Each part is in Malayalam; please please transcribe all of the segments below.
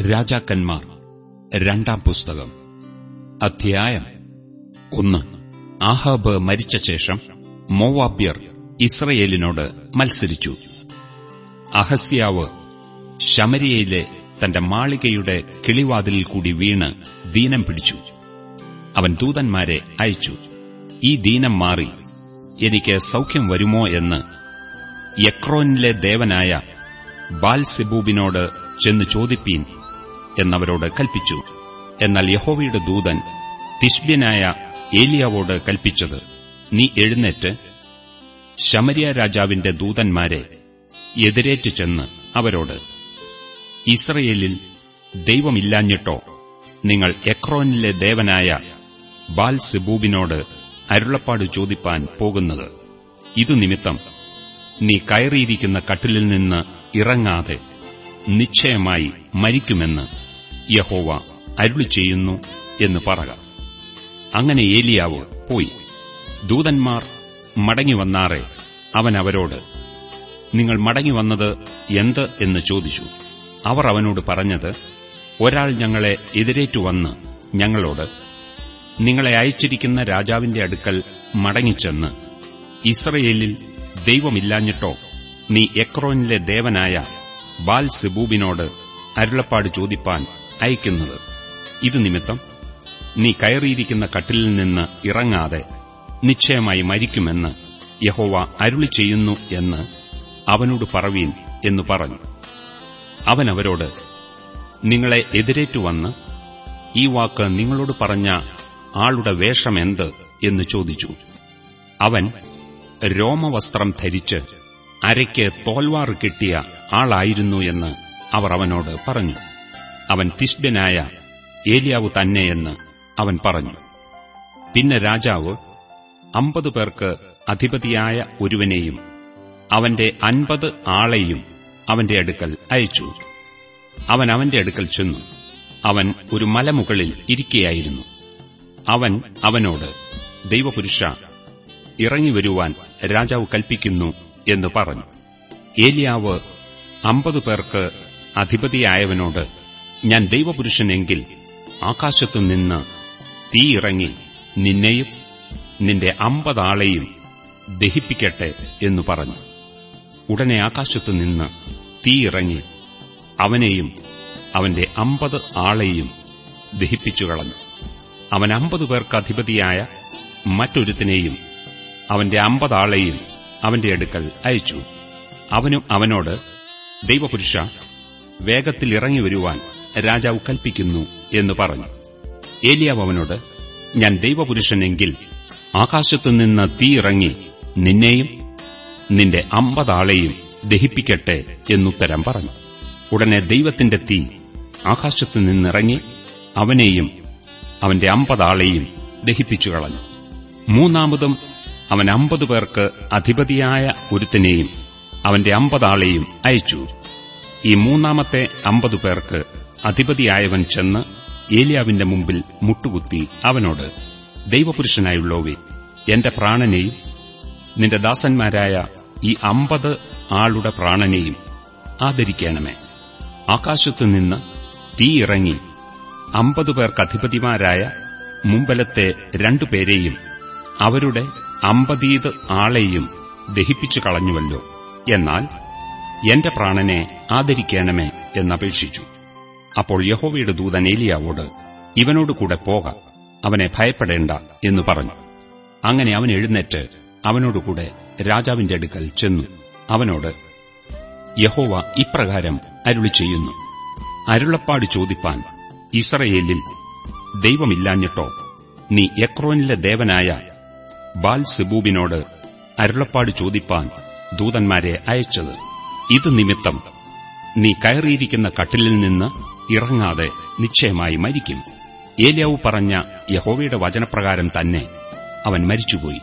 രാജാക്കന്മാർ. രണ്ടാം പുസ്തകം. അധ്യായം ഒന്ന്. ആഹാബ് മരിച്ച ശേഷം മോവാബ്യർ ഇസ്രയേലിനോട് മത്സരിച്ചു. അഹസ്യാവ് ശമരിയയിലെ തന്റെ മാളികയുടെ കിളിവാതിലിൽ കൂടി വീണ് ദീനം പിടിച്ചു. അവൻ ദൂതന്മാരെ അയച്ചു. ഈ ദീനം മാറി എനിക്ക് സൌഖ്യം വരുമോ എന്ന് യക്രോനിലെ ദേവനായ ബാൽസെബൂബിനോട് ചെന്ന് ചോദിപ്പീൻ. എന്നവരോട് കൽപ്പിച്ചു. എന്നാൽ യഹോവയുടെ ദൂതൻ തിഷ്ബ്യനായ ഏലിയാവോട് കൽപ്പിച്ചത് നീ എഴുന്നേറ്റ്. ശമരിയ രാജാവിന്റെ ദൂതന്മാരെ എതിരേറ്റ് ചെന്ന് അവരോട് ഇസ്രയേലിൽ ദൈവമില്ലാഞ്ഞിട്ടോ? നിങ്ങൾ എക്രോനിലെ ദേവനായ ബാൽ സിബൂബിനോട് അരുളപ്പാട് ചോദിപ്പാൻ പോകുന്നത്. ഇതു നിമിത്തം നീ കയറിയിരിക്കുന്ന കട്ടിലിൽ നിന്ന് ഇറങ്ങാതെ നിശ്ചയമായി മരിക്കുമെന്ന് യഹോവ അരുളി ചെയ്യുന്നു എന്ന് പറക. അങ്ങനെ ഏലിയാവ് പോയി. ദൂതന്മാർ മടങ്ങിവന്നാറെ അവൻ അവരോട് നിങ്ങൾ മടങ്ങിവന്നത് എന്ത് എന്ന് ചോദിച്ചു. അവർ അവനോട് പറഞ്ഞത് ഒരാൾ ഞങ്ങളെ എതിരേറ്റുവന്ന് ഞങ്ങളോട് നിങ്ങളെ അയച്ചിരിക്കുന്ന രാജാവിന്റെ അടുക്കൽ മടങ്ങിച്ചെന്ന് ഇസ്രയേലിൽ ദൈവമില്ലാഞ്ഞിട്ടോ നീ എക്രോനിലെ ദേവനായ ബാൽ സിബൂബിനോട് അരുളപ്പാട് ചോദിപ്പാൻ അയക്കുന്നത്. ഇതു നിമിത്തം നീ കയറിയിരിക്കുന്ന കട്ടിലിൽ നിന്ന് ഇറങ്ങാതെ നിശ്ചയമായി മരിക്കുമെന്ന് യഹോവ അരുളി ചെയ്യുന്നു എന്ന് അവനോട് പറവീൻ എന്നു പറഞ്ഞു. അവൻ അവരോട് നിങ്ങളെ എതിരേറ്റുവന്ന് ഈ വാക്ക് നിങ്ങളോട് പറഞ്ഞ ആളുടെ വേഷമെന്ത്? എന്ന് ചോദിച്ചു. അവൻ രോമവസ്ത്രം ധരിച്ച് അരയ്ക്ക് തോൽവാറ് കിട്ടിയ ആളായിരുന്നു എന്ന് അവർ അവനോട് പറഞ്ഞു. അവൻ തിഷ്ബ്യനായ ഏലിയാവ് തന്നെയെന്ന് അവൻ പറഞ്ഞു. പിന്നെ രാജാവ് അമ്പത് പേർക്ക് അധിപതിയായ ഒരുവനെയും അവന്റെ അൻപത് ആളെയും അവന്റെ അടുക്കൽ അയച്ചു. അവൻ അവന്റെ അടുക്കൽ ചെന്നു. അവൻ ഒരു മലമുകളിൽ ഇരിക്കുകയായിരുന്നു അവൻ അവനോട് ദൈവപുരുഷ ഇറങ്ങി വരുവാൻ രാജാവ് കൽപ്പിക്കുന്നു എന്ന് പറഞ്ഞു. ഏലിയാവ് അമ്പത് പേർക്ക് അധിപതിയായവനോട് ഞാൻ ദൈവപുരുഷനെങ്കിൽ ആകാശത്തു നിന്ന് തീയിറങ്ങി നിന്നെയും നിന്റെ അമ്പതാളെയും ദഹിപ്പിക്കട്ടെ എന്നു പറഞ്ഞു. ഉടനെ ആകാശത്തു നിന്ന് തീയിറങ്ങി അവനെയും അവന്റെ അമ്പത് ആളെയും ദഹിപ്പിച്ചു കളഞ്ഞു. അവൻ അമ്പത് പേർക്ക് അധിപതിയായ മറ്റൊരുത്തിനെയും അവന്റെ അമ്പതാളെയും അവന്റെ അടുക്കൽ അയച്ചു. അവനും അവനോട് ദൈവപുരുഷ വേഗത്തിൽ ഇറങ്ങി വരുവാൻ രാജാവ് കൽപ്പിക്കുന്നു എന്ന് പറഞ്ഞു. ഏലിയാവ് അവനോട് ഞാൻ ദൈവപുരുഷനെങ്കിൽ ആകാശത്തുനിന്ന് തീയിറങ്ങി നിന്നെയും നിന്റെ അമ്പതാളെയും ദഹിപ്പിക്കട്ടെ എന്നുത്തരം പറഞ്ഞു. ഉടനെ ദൈവത്തിന്റെ തീ ആകാശത്തു നിന്നിറങ്ങി അവനെയും അവന്റെ അമ്പതാളെയും ദഹിപ്പിച്ചു കളഞ്ഞു. മൂന്നാമതും അവൻ അമ്പത് പേർക്ക് അധിപതിയായ ഒരുത്തിനെയും അവന്റെ അമ്പതാളെയും അയച്ചു. ഈ മൂന്നാമത്തെ അമ്പത് പേർക്ക് അധിപതിയായവൻ ചെന്ന് ഏലിയാവിന്റെ മുമ്പിൽ മുട്ടുകുത്തി അവനോട് ദൈവപുരുഷനായുള്ളോവേ എന്റെ പ്രാണനെയും നിന്റെ ദാസന്മാരായ ഈ അമ്പത് ആളുടെ പ്രാണനെയും ആദരിക്കണമേ. ആകാശത്തുനിന്ന് തീയിറങ്ങി അമ്പത് പേർക്ക് അധിപതിമാരായ മുമ്പലത്തെ രണ്ടുപേരെയും അവരുടെ അമ്പതീത് ആളെയും ദഹിപ്പിച്ചു കളഞ്ഞുവല്ലോ. എന്നാൽ എന്റെ പ്രാണനെ ആദരിക്കണമേ എന്നപേക്ഷിച്ചു. അപ്പോൾ യഹോവയുടെ ദൂതൻ ഏലിയാവോട് ഇവനോട് കൂടെ പോക അവനെ ഭയപ്പെടേണ്ട എന്ന് പറഞ്ഞു. അങ്ങനെ അവൻ എഴുന്നേറ്റ് അവനോടുകൂടെ രാജാവിന്റെ അടുക്കൽ ചെന്നു. അവനോട് യഹോവ ഇപ്രകാരം അരുളി ചെയ്യുന്നു അരുളപ്പാട് ചോദിപ്പാൻ ഇസ്രയേലിൽ ദൈവമില്ലാഞ്ഞിട്ടോ? നീ എക്രോനിലെ ദേവനായ ബാൽ സിബൂബിനോട് അരുളപ്പാട് ചോദിപ്പാൻ ദൂതന്മാരെ അയച്ചത്. ഇത് നിമിത്തം നീ കയറിയിരിക്കുന്ന കട്ടിലിൽ നിന്ന് ഇറങ്ങാതെ നിശ്ചയമായി മരിക്കും. ഏലിയാവ് പറഞ്ഞ യഹോവയുടെ വചനപ്രകാരം തന്നെ അവൻ മരിച്ചുപോയി.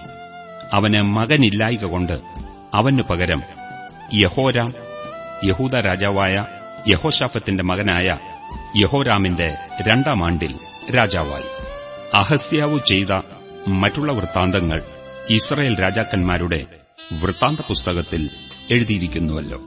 അവന് മകനില്ലായിക കൊണ്ട് അവന് പകരം യഹോരാം യഹൂദ രാജാവായ യഹോഷാഫത്തിന്റെ മകനായ യഹോരാമിന്റെ രണ്ടാം ആണ്ടിൽ രാജാവായി. അഹസ്യാവു ചെയ്ത മറ്റുള്ള വൃത്താന്തങ്ങൾ ഇസ്രയേൽ രാജാക്കന്മാരുടെ വൃത്താന്ത പുസ്തകത്തിൽ എഴുതിയിരിക്കുന്നുവല്ലോ.